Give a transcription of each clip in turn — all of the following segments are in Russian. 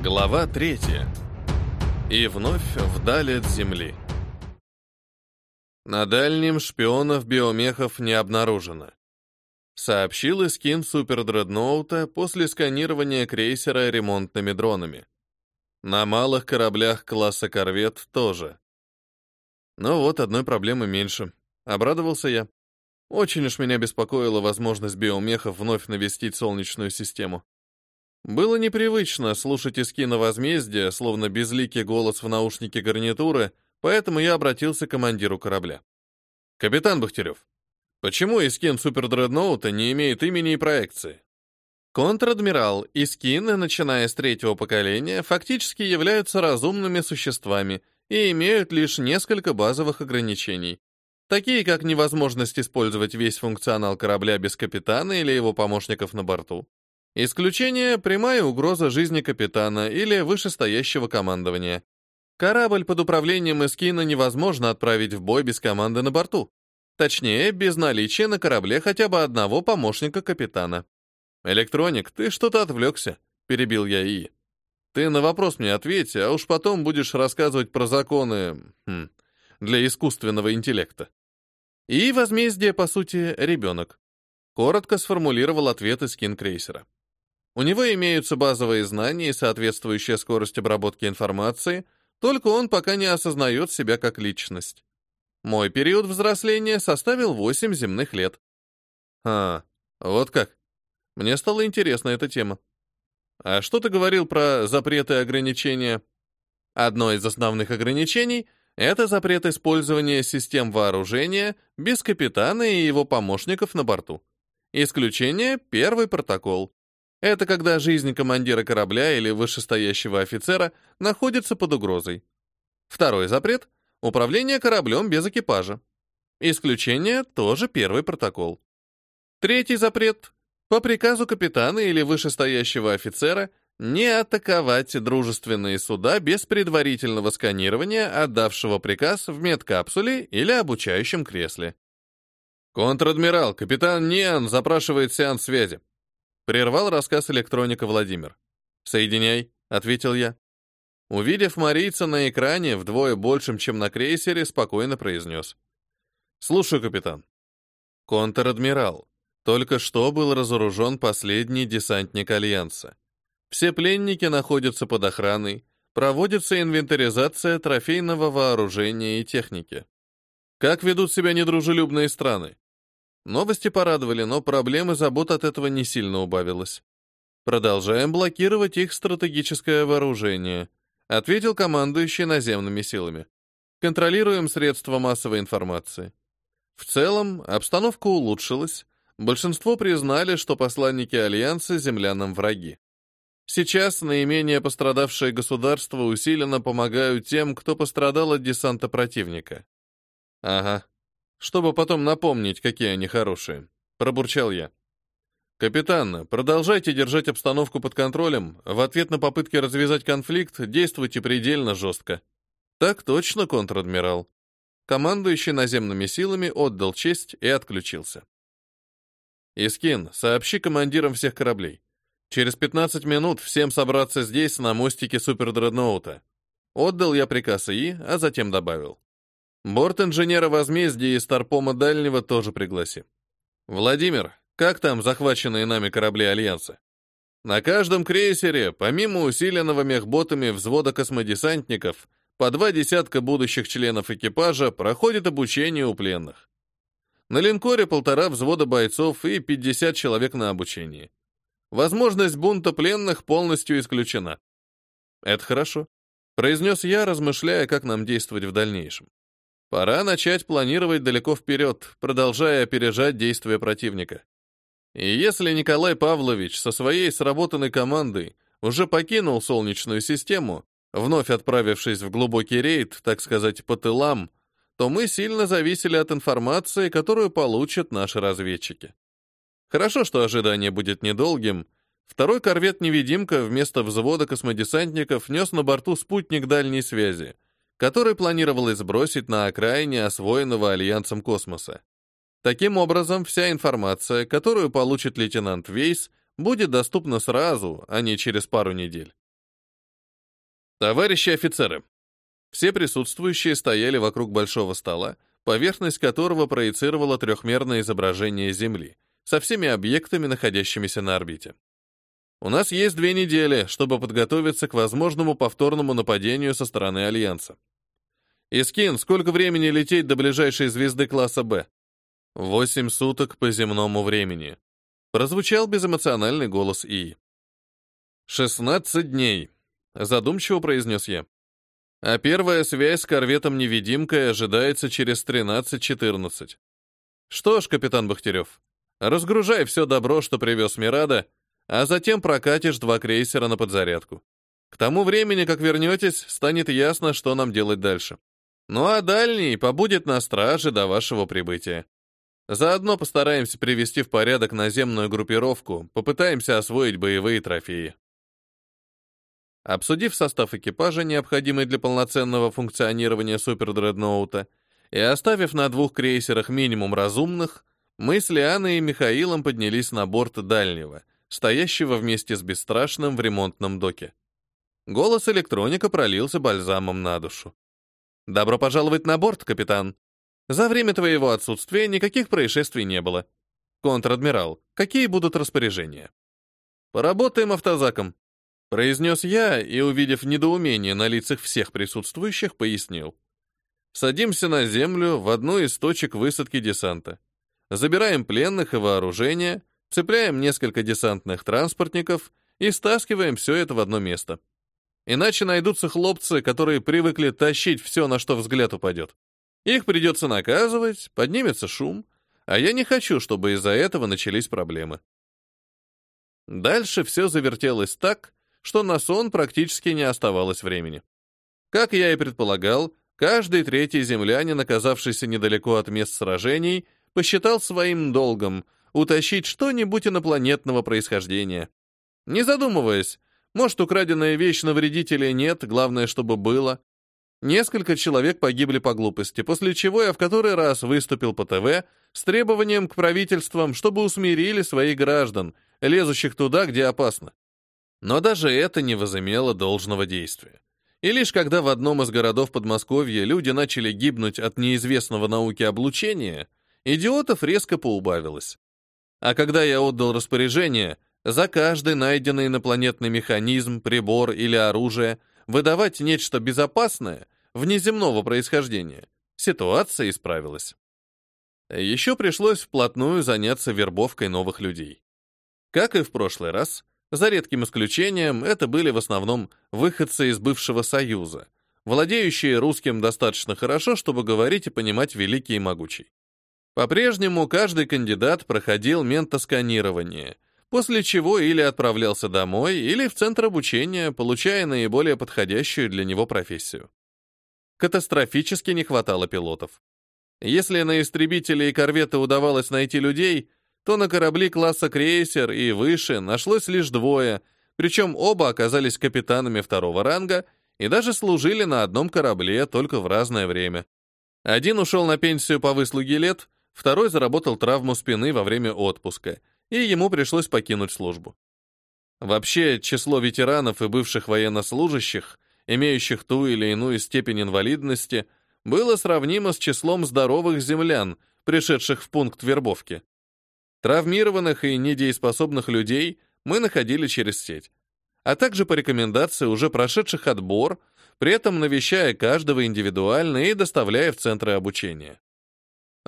Глава третья. И вновь вдали от земли. На дальнем шпионов биомехов не обнаружено. Сообщил Искин супердредноута после сканирования крейсера ремонтными дронами. На малых кораблях класса корвет тоже. Ну вот, одной проблемы меньше. Обрадовался я. Очень уж меня беспокоила возможность биомехов вновь навестить Солнечную систему. Было непривычно слушать Искина возмездия, словно безликий голос в наушнике гарнитуры, поэтому я обратился к командиру корабля. «Капитан Бахтерев, почему Искин супердредноута не имеет имени и проекции?» Контр-адмирал и начиная с третьего поколения, фактически являются разумными существами и имеют лишь несколько базовых ограничений, такие как невозможность использовать весь функционал корабля без капитана или его помощников на борту, Исключение – прямая угроза жизни капитана или вышестоящего командования. Корабль под управлением Эскина невозможно отправить в бой без команды на борту. Точнее, без наличия на корабле хотя бы одного помощника капитана. «Электроник, ты что-то отвлекся», — перебил я ИИ. «Ты на вопрос мне ответь, а уж потом будешь рассказывать про законы хм, для искусственного интеллекта». И возмездие, по сути, ребенок. Коротко сформулировал ответ из кинкрейсера. У него имеются базовые знания и соответствующая скорость обработки информации, только он пока не осознает себя как личность. Мой период взросления составил 8 земных лет. А, вот как. Мне стала интересна эта тема. А что ты говорил про запреты и ограничения? Одно из основных ограничений — это запрет использования систем вооружения без капитана и его помощников на борту. Исключение — первый протокол. Это когда жизнь командира корабля или вышестоящего офицера находится под угрозой. Второй запрет — управление кораблем без экипажа. Исключение — тоже первый протокол. Третий запрет — по приказу капитана или вышестоящего офицера не атаковать дружественные суда без предварительного сканирования, отдавшего приказ в медкапсуле или обучающем кресле. «Контр-адмирал, капитан Ниан запрашивает сеанс связи», Прервал рассказ электроника Владимир. «Соединяй», — ответил я. Увидев Марийца на экране вдвое большим, чем на крейсере, спокойно произнес. «Слушаю, капитан». «Контр-адмирал, только что был разоружен последний десантник Альянса. Все пленники находятся под охраной, проводится инвентаризация трофейного вооружения и техники. Как ведут себя недружелюбные страны? Новости порадовали, но проблем и забот от этого не сильно убавилось. Продолжаем блокировать их стратегическое вооружение, ответил командующий наземными силами. Контролируем средства массовой информации. В целом, обстановка улучшилась. Большинство признали, что посланники Альянса землянам враги. Сейчас наименее пострадавшие государства усиленно помогают тем, кто пострадал от десанта противника. Ага, чтобы потом напомнить, какие они хорошие. Пробурчал я. «Капитан, продолжайте держать обстановку под контролем. В ответ на попытки развязать конфликт действуйте предельно жестко». «Так точно, контр-адмирал». Командующий наземными силами отдал честь и отключился. «Искин, сообщи командирам всех кораблей. Через 15 минут всем собраться здесь, на мостике супердредноута». Отдал я приказ ИИ, а затем добавил. Борт инженера возмездия из Старпома Дальнего тоже пригласи. Владимир, как там захваченные нами корабли Альянса? На каждом крейсере, помимо усиленного мехботами взвода космодесантников, по два десятка будущих членов экипажа проходит обучение у пленных. На линкоре полтора взвода бойцов и 50 человек на обучении. Возможность бунта пленных полностью исключена. Это хорошо, произнес я, размышляя, как нам действовать в дальнейшем. Пора начать планировать далеко вперед, продолжая опережать действия противника. И если Николай Павлович со своей сработанной командой уже покинул Солнечную систему, вновь отправившись в глубокий рейд, так сказать, по тылам, то мы сильно зависели от информации, которую получат наши разведчики. Хорошо, что ожидание будет недолгим. Второй корвет-невидимка вместо взвода космодесантников нес на борту спутник дальней связи — который планировалось сбросить на окраине освоенного Альянсом космоса. Таким образом, вся информация, которую получит лейтенант Вейс, будет доступна сразу, а не через пару недель. Товарищи офицеры, все присутствующие стояли вокруг большого стола, поверхность которого проецировала трехмерное изображение Земли со всеми объектами, находящимися на орбите. У нас есть две недели, чтобы подготовиться к возможному повторному нападению со стороны Альянса. Искин, сколько времени лететь до ближайшей звезды класса Б? Восемь суток по земному времени. Прозвучал безэмоциональный голос ИИ. «Шестнадцать дней», — задумчиво произнес я. А первая связь с корветом-невидимкой ожидается через 13-14. Что ж, капитан Бахтерев, разгружай все добро, что привез Мирада, а затем прокатишь два крейсера на подзарядку. К тому времени, как вернетесь, станет ясно, что нам делать дальше. Ну а дальний побудет на страже до вашего прибытия. Заодно постараемся привести в порядок наземную группировку, попытаемся освоить боевые трофеи. Обсудив состав экипажа, необходимый для полноценного функционирования супердредноута, и оставив на двух крейсерах минимум разумных, мы с Лианой и Михаилом поднялись на борт дальнего, стоящего вместе с бесстрашным в ремонтном доке. Голос электроника пролился бальзамом на душу. «Добро пожаловать на борт, капитан. За время твоего отсутствия никаких происшествий не было. Контр-адмирал, какие будут распоряжения?» «Поработаем автозаком», Произнес я и, увидев недоумение на лицах всех присутствующих, пояснил. Садимся на землю в одну из точек высадки десанта. Забираем пленных и вооружение, цепляем несколько десантных транспортников и стаскиваем все это в одно место. Иначе найдутся хлопцы, которые привыкли тащить все, на что взгляд упадет. Их придется наказывать, поднимется шум, а я не хочу, чтобы из-за этого начались проблемы. Дальше все завертелось так, что на сон практически не оставалось времени. Как я и предполагал, каждый третий землянин, оказавшийся недалеко от мест сражений, посчитал своим долгом утащить что-нибудь инопланетного происхождения. Не задумываясь, может, украденная вещь на вредителя нет, главное, чтобы было. Несколько человек погибли по глупости, после чего я в который раз выступил по ТВ с требованием к правительствам, чтобы усмирили своих граждан, лезущих туда, где опасно. Но даже это не возымело должного действия. И лишь когда в одном из городов Подмосковья люди начали гибнуть от неизвестного науки облучения, идиотов резко поубавилось. А когда я отдал распоряжение, за каждый найденный инопланетный механизм, прибор или оружие выдавать нечто безопасное, внеземного происхождения, ситуация исправилась. Еще пришлось вплотную заняться вербовкой новых людей. Как и в прошлый раз, за редким исключением, это были в основном выходцы из бывшего Союза, владеющие русским достаточно хорошо, чтобы говорить и понимать великий и могучий. По-прежнему каждый кандидат проходил ментосканирование, после чего или отправлялся домой, или в центр обучения, получая наиболее подходящую для него профессию. Катастрофически не хватало пилотов. Если на истребители и корветы удавалось найти людей, то на корабли класса крейсер и выше нашлось лишь двое, причем оба оказались капитанами второго ранга и даже служили на одном корабле, только в разное время. Один ушел на пенсию по выслуге лет, второй заработал травму спины во время отпуска, и ему пришлось покинуть службу. Вообще, число ветеранов и бывших военнослужащих, имеющих ту или иную степень инвалидности, было сравнимо с числом здоровых землян, пришедших в пункт вербовки. Травмированных и недееспособных людей мы находили через сеть, а также по рекомендации уже прошедших отбор, при этом навещая каждого индивидуально и доставляя в центры обучения.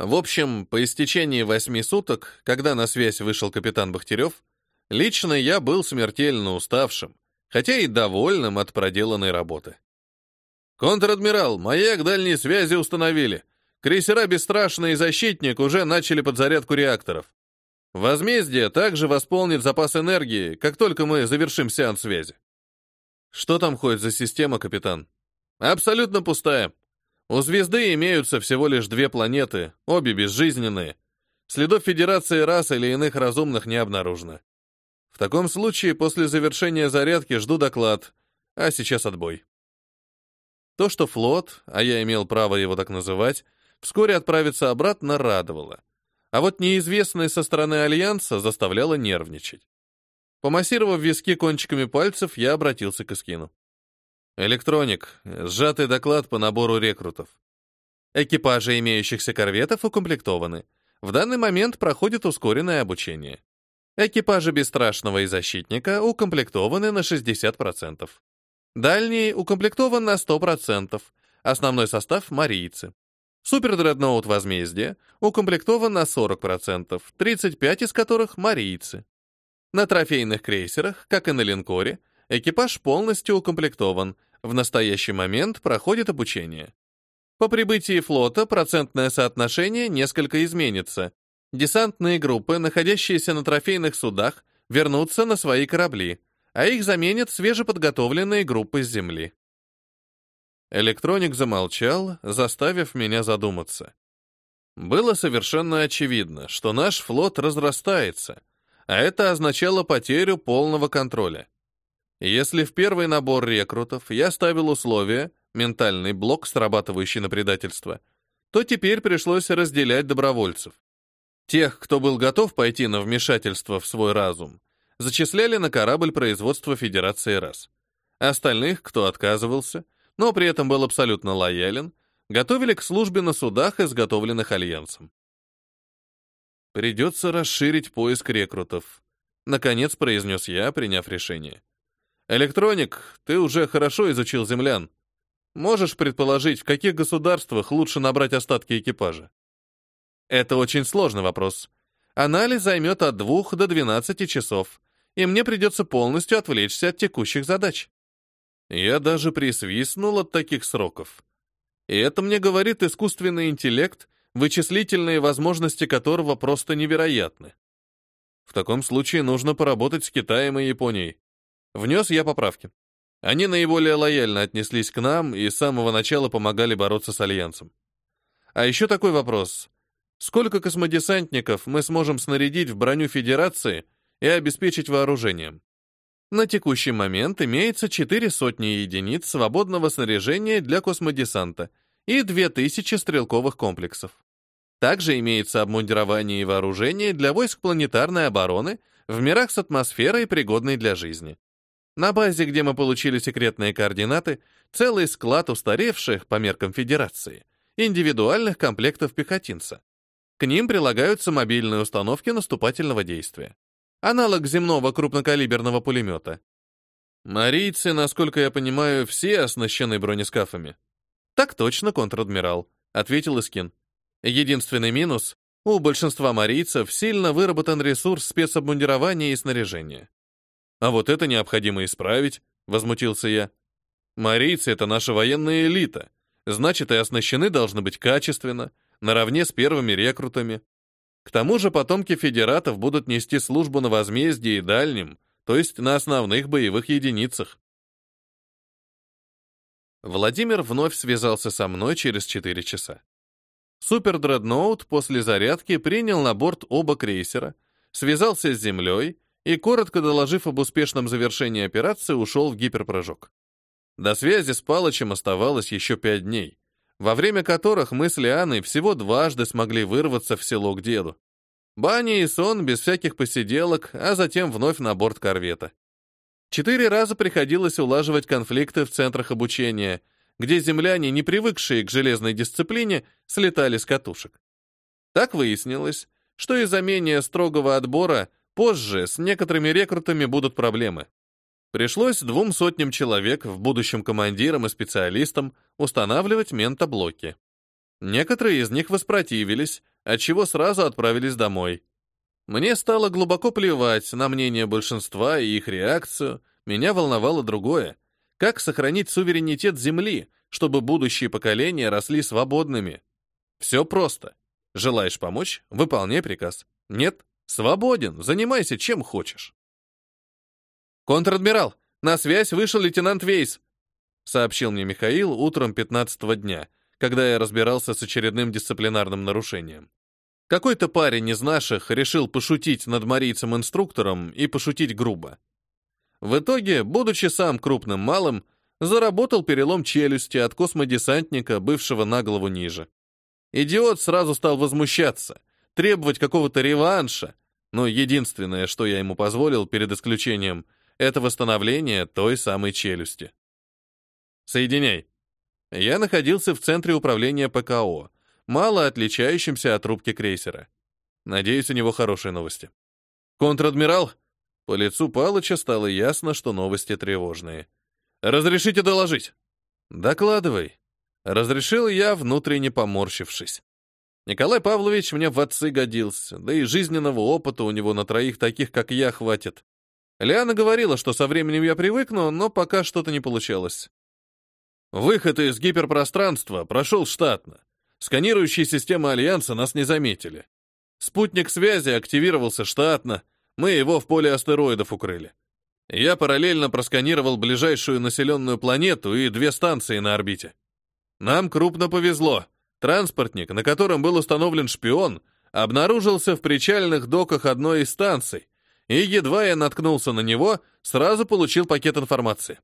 В общем, по истечении восьми суток, когда на связь вышел капитан Бахтерев, лично я был смертельно уставшим, хотя и довольным от проделанной работы. «Контр-адмирал, маяк дальней связи установили. Крейсера «Бесстрашный» и «Защитник» уже начали подзарядку реакторов. Возмездие также восполнит запас энергии, как только мы завершим сеанс связи. Что там ходит за система, капитан? Абсолютно пустая. У звезды имеются всего лишь две планеты, обе безжизненные. Следов Федерации рас или иных разумных не обнаружено. В таком случае, после завершения зарядки жду доклад, а сейчас отбой. То, что флот, а я имел право его так называть, вскоре отправится обратно, радовало. А вот неизвестность со стороны Альянса заставляла нервничать. Помассировав виски кончиками пальцев, я обратился к Искину. Электроник. Сжатый доклад по набору рекрутов. Экипажи имеющихся корветов укомплектованы. В данный момент проходит ускоренное обучение. Экипажи Бесстрашного и Защитника укомплектованы на 60%. Дальний укомплектован на 100%. Основной состав — марийцы. Супердредноут Возмездие укомплектован на 40%, 35% из которых — марийцы. На трофейных крейсерах, как и на линкоре, экипаж полностью укомплектован, в настоящий момент проходит обучение. По прибытии флота процентное соотношение несколько изменится. Десантные группы, находящиеся на трофейных судах, вернутся на свои корабли, а их заменят свежеподготовленные группы с Земли. Электроник замолчал, заставив меня задуматься. Было совершенно очевидно, что наш флот разрастается, а это означало потерю полного контроля. Если в первый набор рекрутов я ставил условия, ментальный блок, срабатывающий на предательство, то теперь пришлось разделять добровольцев. Тех, кто был готов пойти на вмешательство в свой разум, зачисляли на корабль производства Федерации РАС. Остальных, кто отказывался, но при этом был абсолютно лоялен, готовили к службе на судах, изготовленных Альянсом. «Придется расширить поиск рекрутов», — наконец произнес я, приняв решение. «Электроник, ты уже хорошо изучил землян. Можешь предположить, в каких государствах лучше набрать остатки экипажа?» «Это очень сложный вопрос. Анализ займет от двух до 12 часов, и мне придется полностью отвлечься от текущих задач». Я даже присвистнул от таких сроков. И это мне говорит искусственный интеллект, вычислительные возможности которого просто невероятны. В таком случае нужно поработать с Китаем и Японией. Внес я поправки. Они наиболее лояльно отнеслись к нам и с самого начала помогали бороться с Альянсом. А еще такой вопрос. Сколько космодесантников мы сможем снарядить в броню Федерации и обеспечить вооружением? На текущий момент имеется четыре сотни единиц свободного снаряжения для космодесанта и 2000 стрелковых комплексов. Также имеется обмундирование и вооружение для войск планетарной обороны в мирах с атмосферой, пригодной для жизни. На базе, где мы получили секретные координаты, целый склад устаревших, по меркам Федерации, индивидуальных комплектов пехотинца. К ним прилагаются мобильные установки наступательного действия аналог земного крупнокалиберного пулемета. Марийцы, насколько я понимаю, все оснащены бронескафами. Так точно, контр-адмирал, ответил Искин. Единственный минус — у большинства марийцев сильно выработан ресурс спецобмундирования и снаряжения. А вот это необходимо исправить, возмутился я. Марийцы — это наша военная элита, значит, и оснащены должны быть качественно, наравне с первыми рекрутами. К тому же потомки федератов будут нести службу на возмездии и дальнем, то есть на основных боевых единицах. Владимир вновь связался со мной через 4 часа. Супер-дредноут после зарядки принял на борт оба крейсера, связался с землей и, коротко доложив об успешном завершении операции, ушел в гиперпрыжок. До связи с Палычем оставалось еще пять дней во время которых мы с Лианой всего дважды смогли вырваться в село к деду. Баня и сон без всяких посиделок, а затем вновь на борт корвета. Четыре раза приходилось улаживать конфликты в центрах обучения, где земляне, не привыкшие к железной дисциплине, слетали с катушек. Так выяснилось, что из-за менее строгого отбора позже с некоторыми рекрутами будут проблемы. Пришлось двум сотням человек, в будущем командирам и специалистам, устанавливать ментоблоки. Некоторые из них воспротивились, отчего сразу отправились домой. Мне стало глубоко плевать на мнение большинства и их реакцию, меня волновало другое. Как сохранить суверенитет Земли, чтобы будущие поколения росли свободными? Все просто. Желаешь помочь? Выполняй приказ. Нет? Свободен, занимайся чем хочешь. «Контр-адмирал, на связь вышел лейтенант Вейс», сообщил мне Михаил утром 15-го дня, когда я разбирался с очередным дисциплинарным нарушением. Какой-то парень из наших решил пошутить над марийцем-инструктором и пошутить грубо. В итоге, будучи сам крупным малым, заработал перелом челюсти от космодесантника, бывшего на голову ниже. Идиот сразу стал возмущаться, требовать какого-то реванша, но единственное, что я ему позволил перед исключением — это восстановление той самой челюсти. Соединяй. Я находился в центре управления ПКО, мало отличающимся от рубки крейсера. Надеюсь, у него хорошие новости. Контр-адмирал? По лицу Палыча стало ясно, что новости тревожные. Разрешите доложить? Докладывай. Разрешил я, внутренне поморщившись. Николай Павлович мне в отцы годился, да и жизненного опыта у него на троих таких, как я, хватит. Лиана говорила, что со временем я привыкну, но пока что-то не получалось. Выход из гиперпространства прошел штатно. Сканирующие системы Альянса нас не заметили. Спутник связи активировался штатно, мы его в поле астероидов укрыли. Я параллельно просканировал ближайшую населенную планету и две станции на орбите. Нам крупно повезло. Транспортник, на котором был установлен шпион, обнаружился в причальных доках одной из станций, и едва я наткнулся на него, сразу получил пакет информации.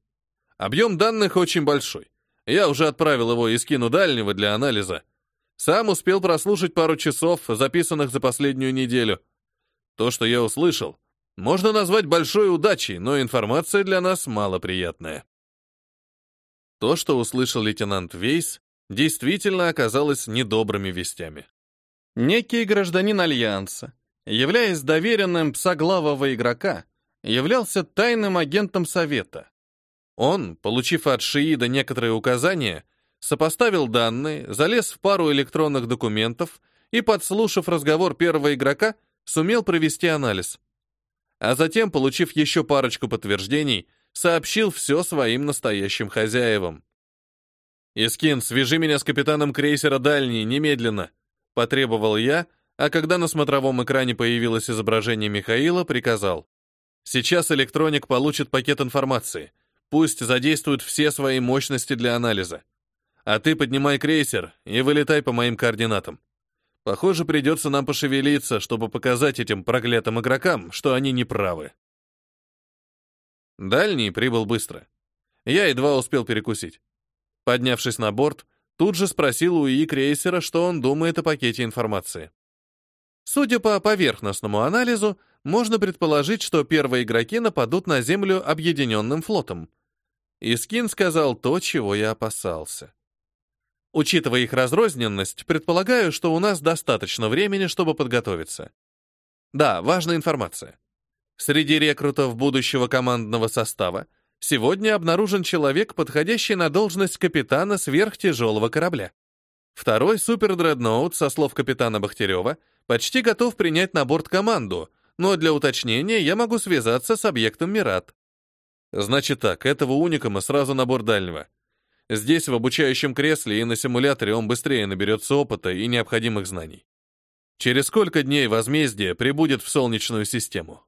Объем данных очень большой. Я уже отправил его из кину дальнего для анализа. Сам успел прослушать пару часов, записанных за последнюю неделю. То, что я услышал, можно назвать большой удачей, но информация для нас малоприятная. То, что услышал лейтенант Вейс, действительно оказалось недобрыми вестями. Некий гражданин Альянса, являясь доверенным псоглавого игрока, являлся тайным агентом Совета. Он, получив от Шиида некоторые указания, сопоставил данные, залез в пару электронных документов и, подслушав разговор первого игрока, сумел провести анализ. А затем, получив еще парочку подтверждений, сообщил все своим настоящим хозяевам. «Искин, свяжи меня с капитаном крейсера «Дальний» немедленно», — потребовал я, а когда на смотровом экране появилось изображение Михаила, приказал. «Сейчас электроник получит пакет информации. Пусть задействует все свои мощности для анализа. А ты поднимай крейсер и вылетай по моим координатам. Похоже, придется нам пошевелиться, чтобы показать этим проклятым игрокам, что они не правы». Дальний прибыл быстро. Я едва успел перекусить. Поднявшись на борт, тут же спросил у ИИ крейсера, что он думает о пакете информации. Судя по поверхностному анализу, можно предположить, что первые игроки нападут на Землю объединенным флотом. Искин сказал то, чего я опасался. Учитывая их разрозненность, предполагаю, что у нас достаточно времени, чтобы подготовиться. Да, важная информация. Среди рекрутов будущего командного состава Сегодня обнаружен человек, подходящий на должность капитана сверхтяжелого корабля. Второй супердредноут, со слов капитана Бахтерева, почти готов принять на борт команду, но для уточнения я могу связаться с объектом Мират. Значит так, этого уникама сразу на борт дальнего. Здесь, в обучающем кресле и на симуляторе, он быстрее наберется опыта и необходимых знаний. Через сколько дней возмездие прибудет в Солнечную систему?